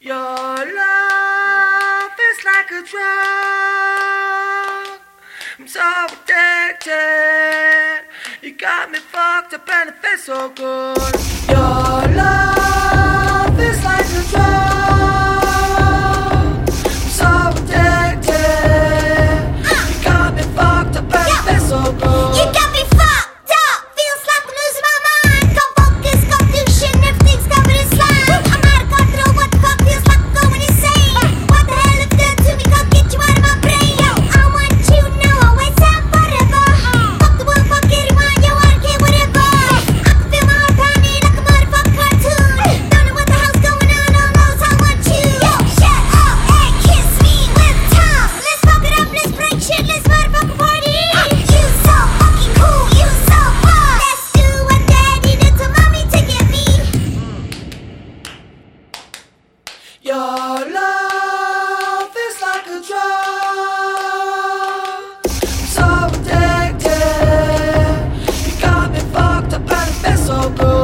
Your love is like a drug. I'm so addicted. You got me fucked up and it feels so good. Your love. go.